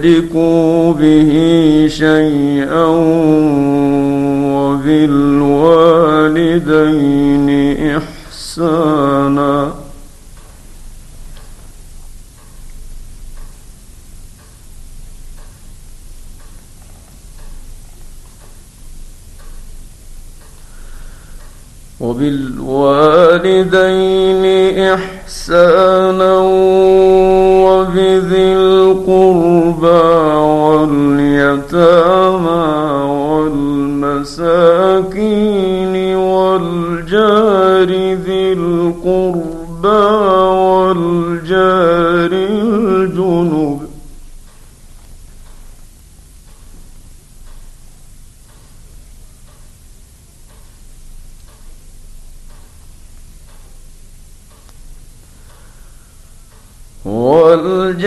تشركوا به شيئا وبالوالدين إحسانا وبالوالدين إحسانا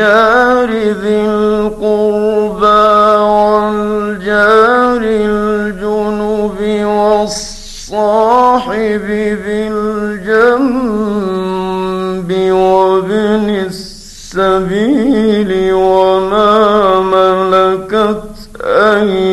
والجار ذي القربى والجار الجنب والصاحب بالجنب وابن السبيل وما ملكت أيمانكم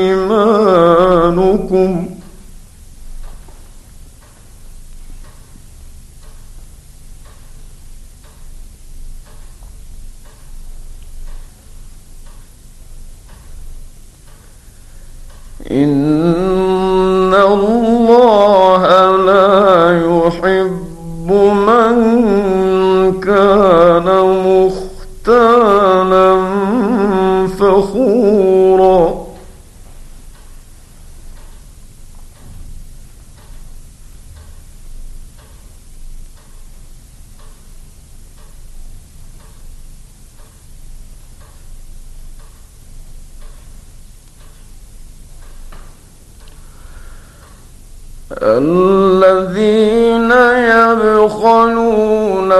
الذين يبخلون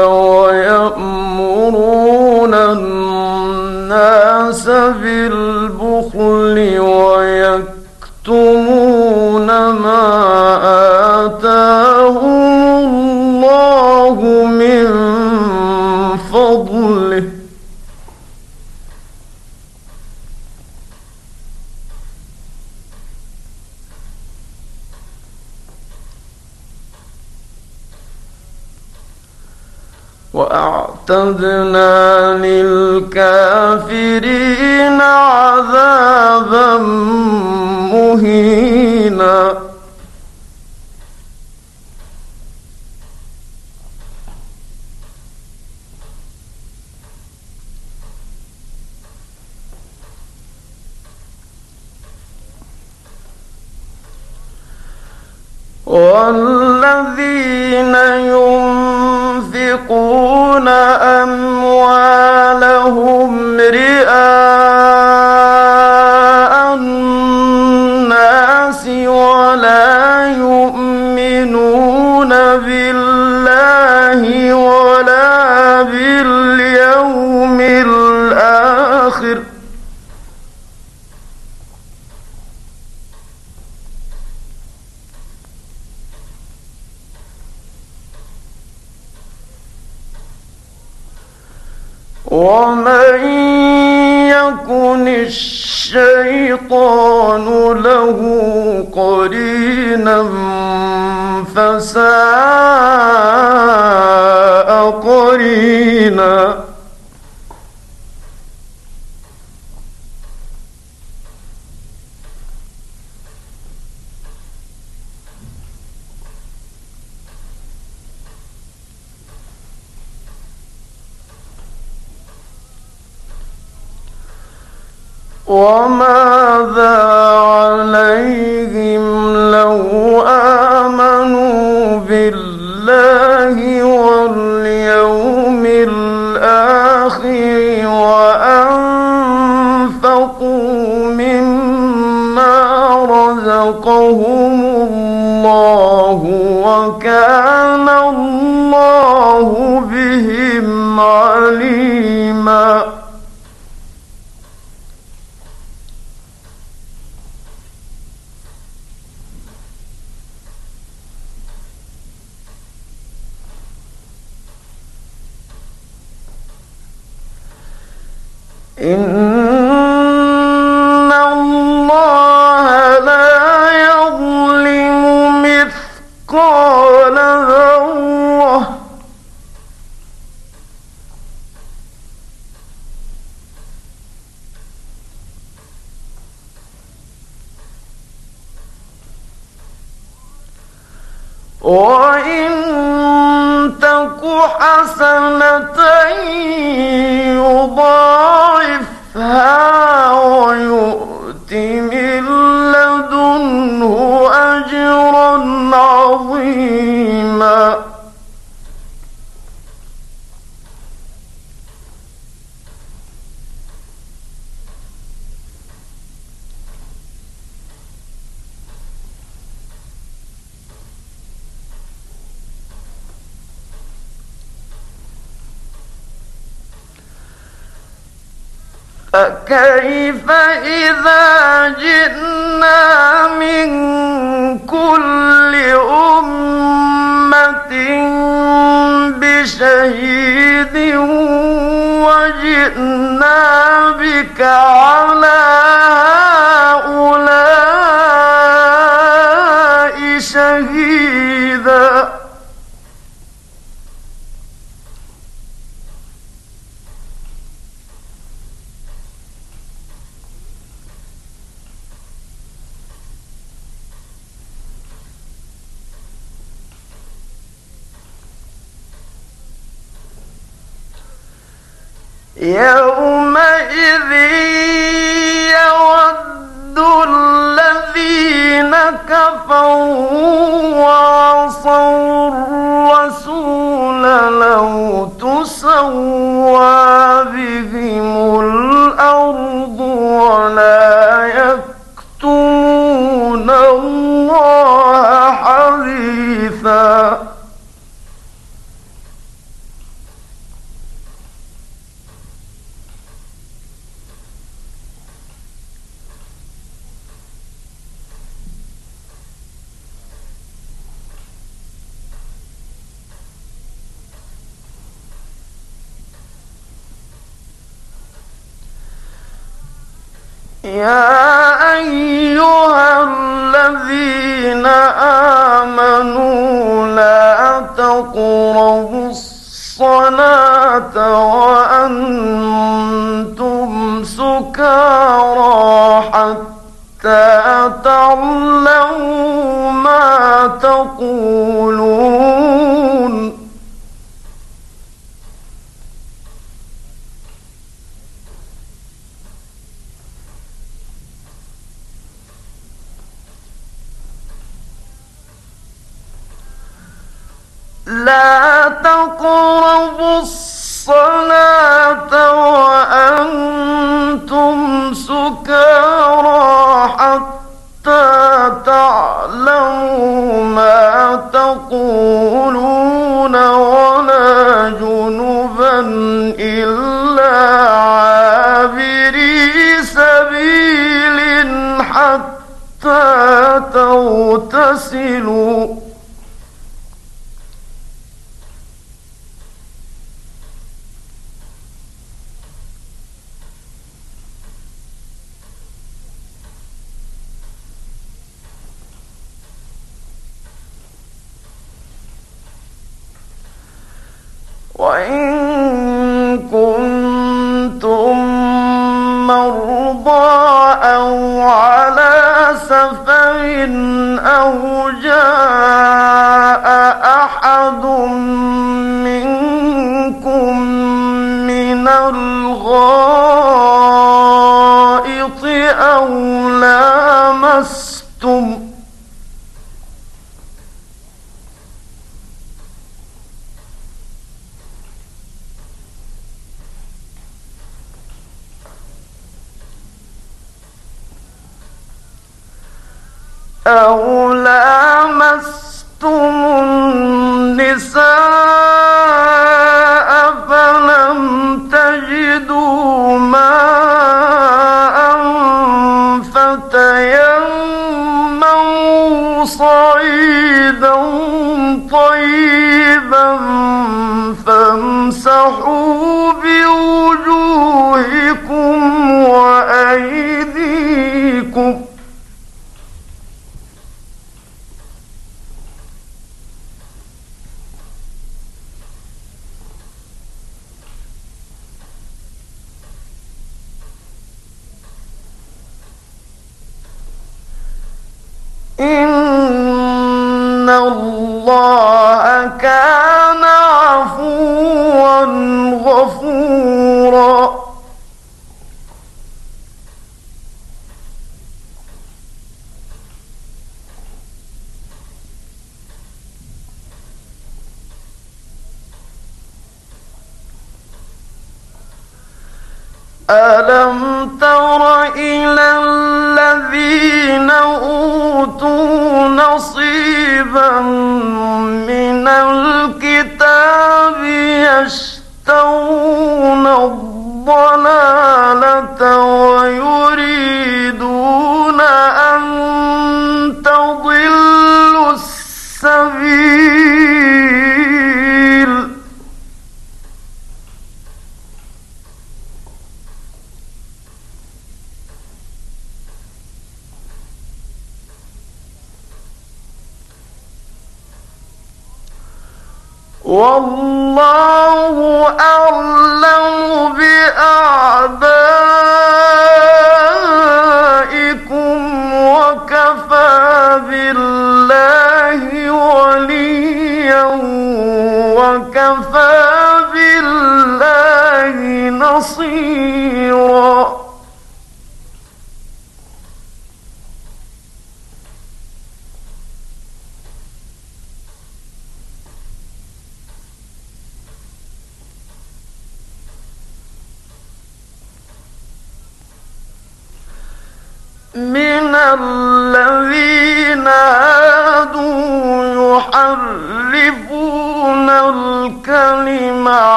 ويأمرون الناس بالبخل ويكتمون وأعتدنا للكافرين عذابا مهينا. والذين يؤمنون ينفقون أموالهم قرينا فساء قرينا مَّا عظيم. فكيف إذا جئنا من كل أمة بشهيد وجئنا بك على يومئذ يود الذين كفروا يا أيها الذين آمنوا لا تقربوا الصلاة وأنتم سكارى حتى تعلموا ما تقولون لا تقربوا الصلاة. جاء أحد منكم من الغائط أو لامستم أو خيرا من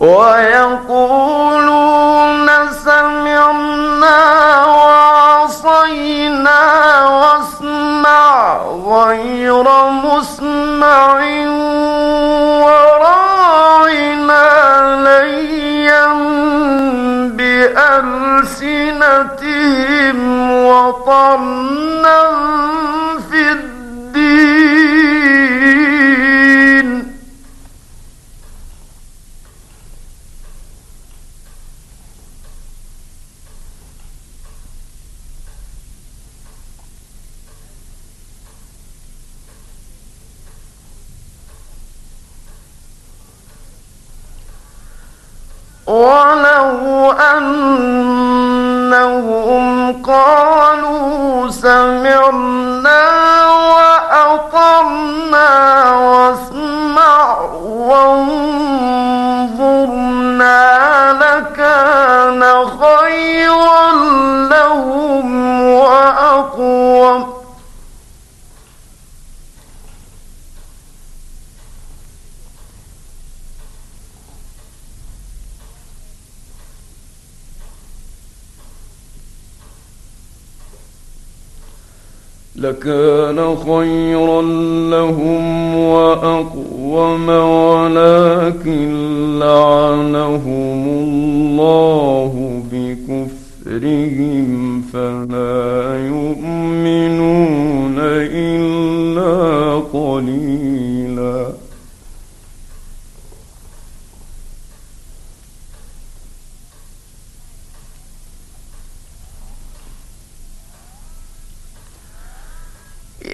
ويقول قالوا سمعنا لكان خيرا لهم وأقوم ولكن لعنهم الله بكفرهم فلا يؤمنون إلا قليلا.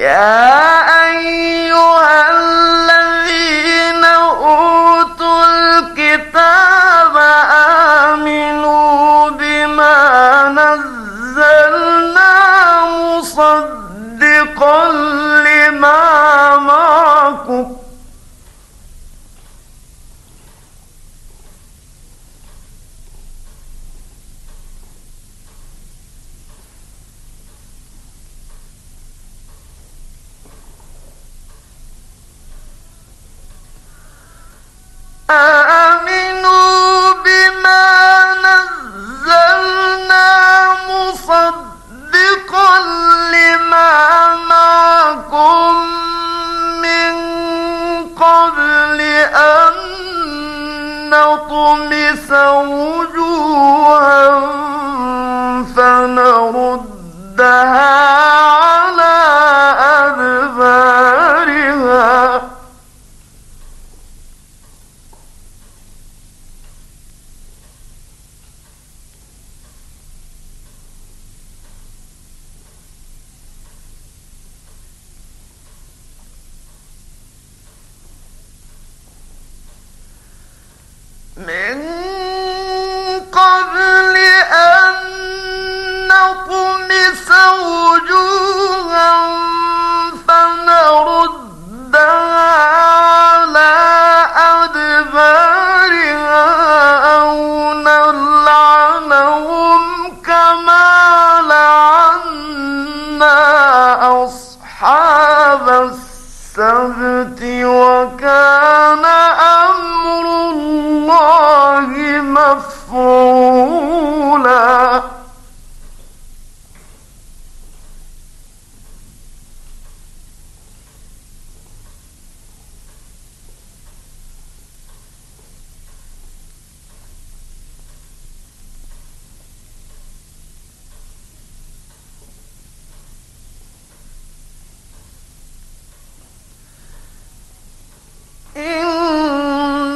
Yeah.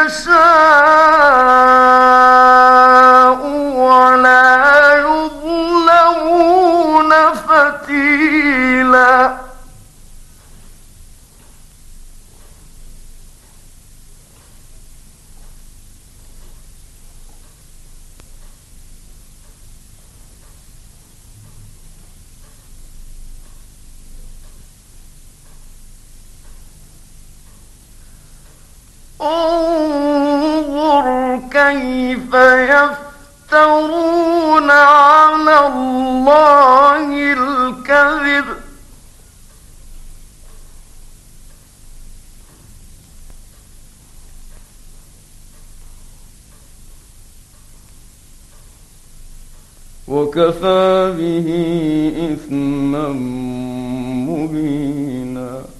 انظر كيف يفترون على الله الكذب؟ وكفى به إثما مبينا.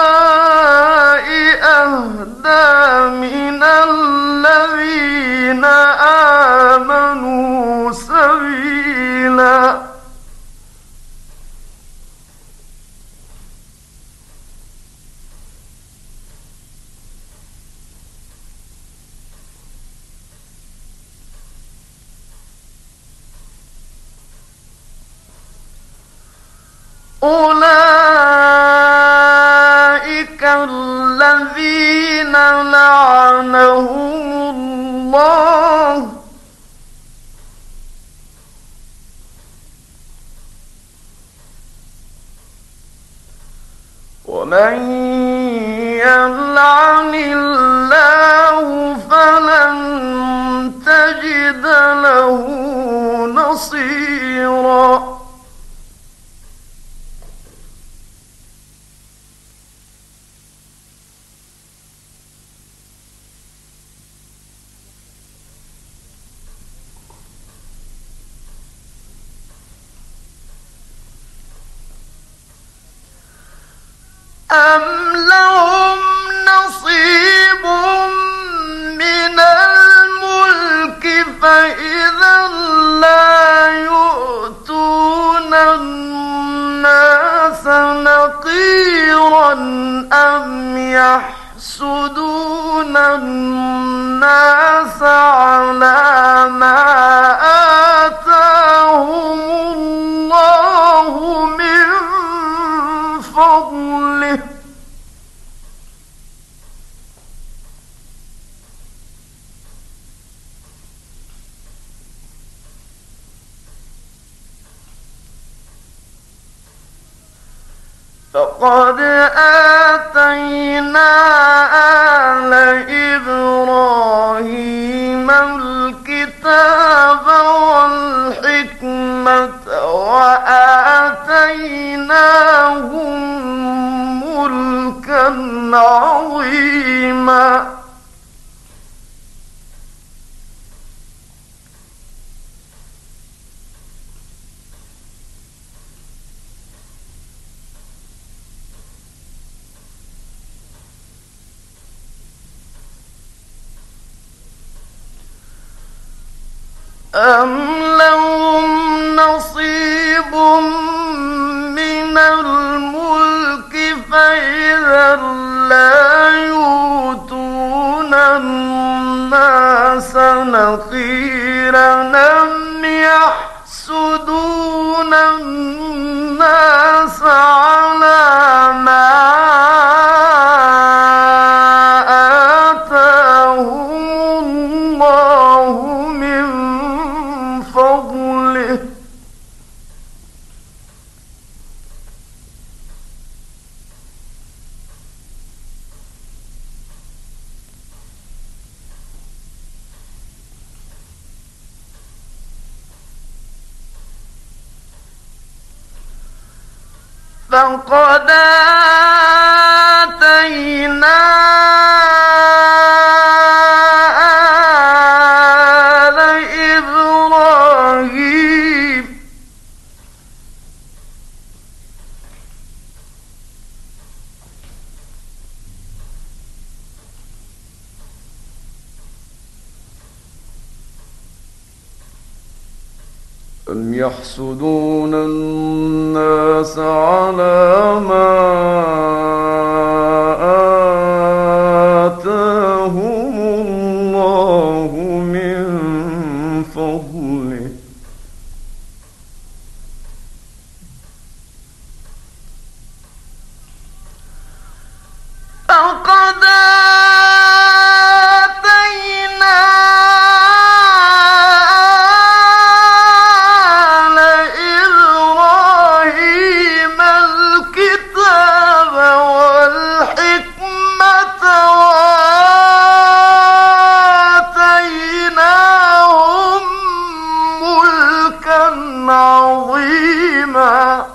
من الذين آمنوا سبيلا أولئك لعنهم الله أم لهم نصيب من الملك فإذا لا يؤتون الناس نقيرا أم يحسدون الناس على ما فقد آتينا أم لهم نصيب من الملك فإذا لا يؤتون الناس نقيرا أم يحسدون الناس على قد أم يحسدون الناس على ما عظيما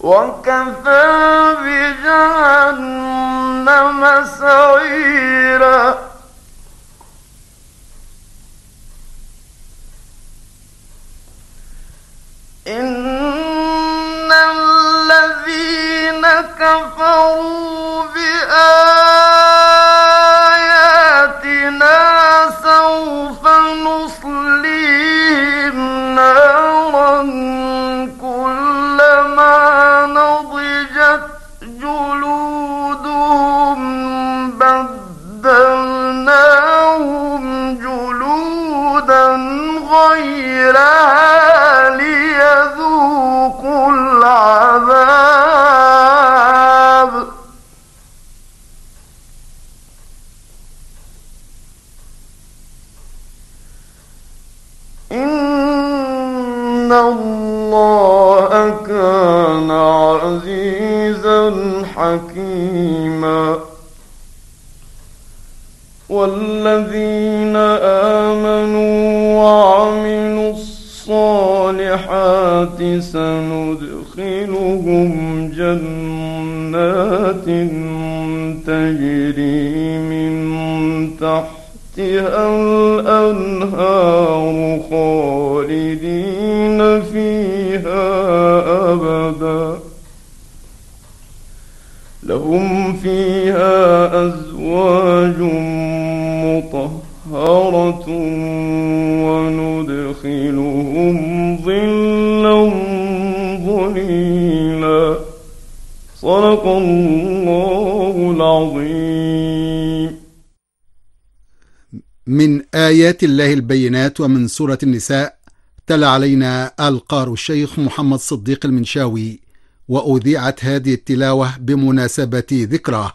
وكفى بجهنم سعيرا الصالحات سندخلهم جنات تجري من تحتها الأنهار خالدين فيها أبدا لهم فيها أزواج مطهرة وندخلهم ظلا ظليلا صدق الله العظيم. من آيات الله البينات ومن سورة النساء تلا علينا القار الشيخ محمد صديق المنشاوي وأذيعت هذه التلاوة بمناسبة ذكراه